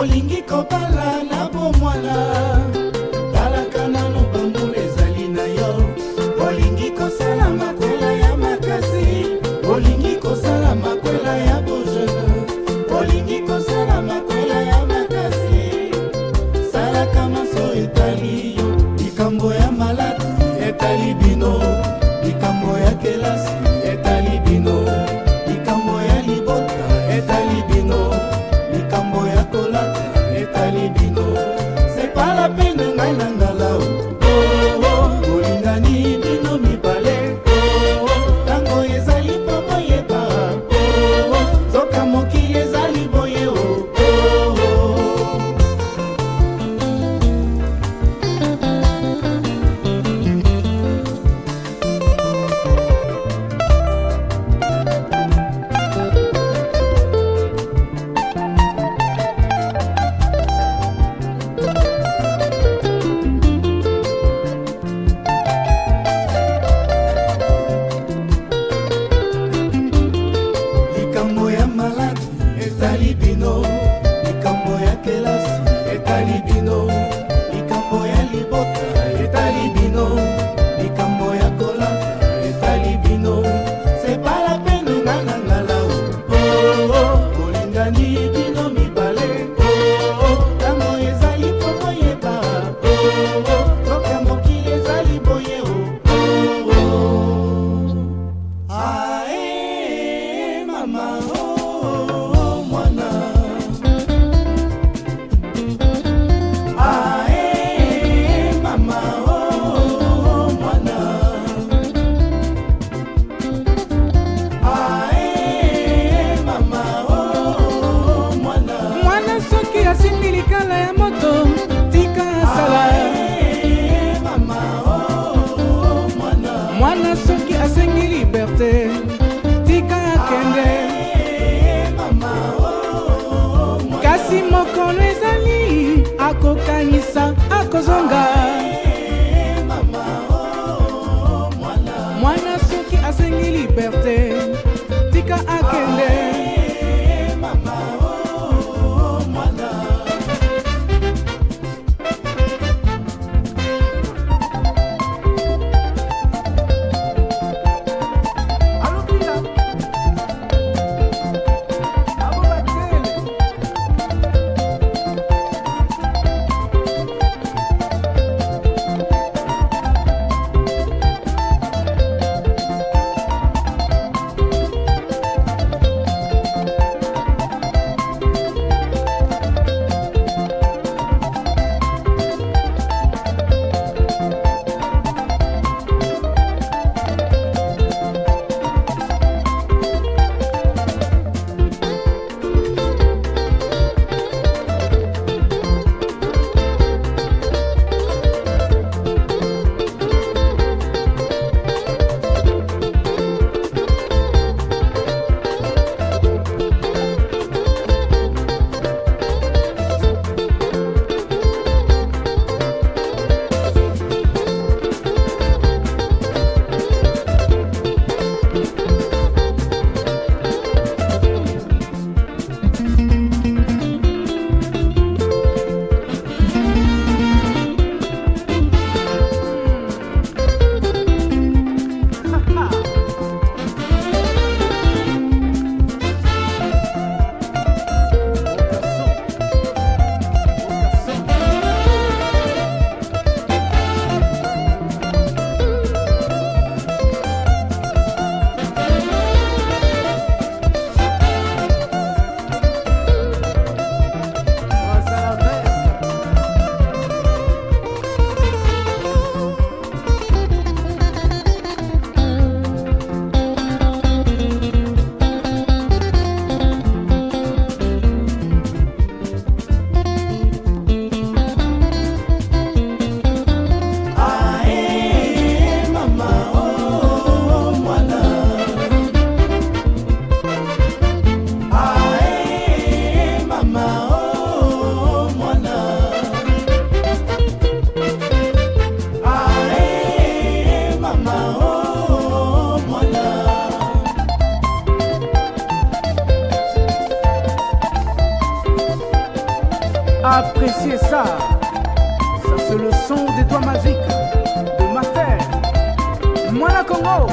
olingi kobala na bomwana. akokanisa akozonga. Appréciez ça. Ça c'est le son des doigts magiques de Master. Moi la Congo.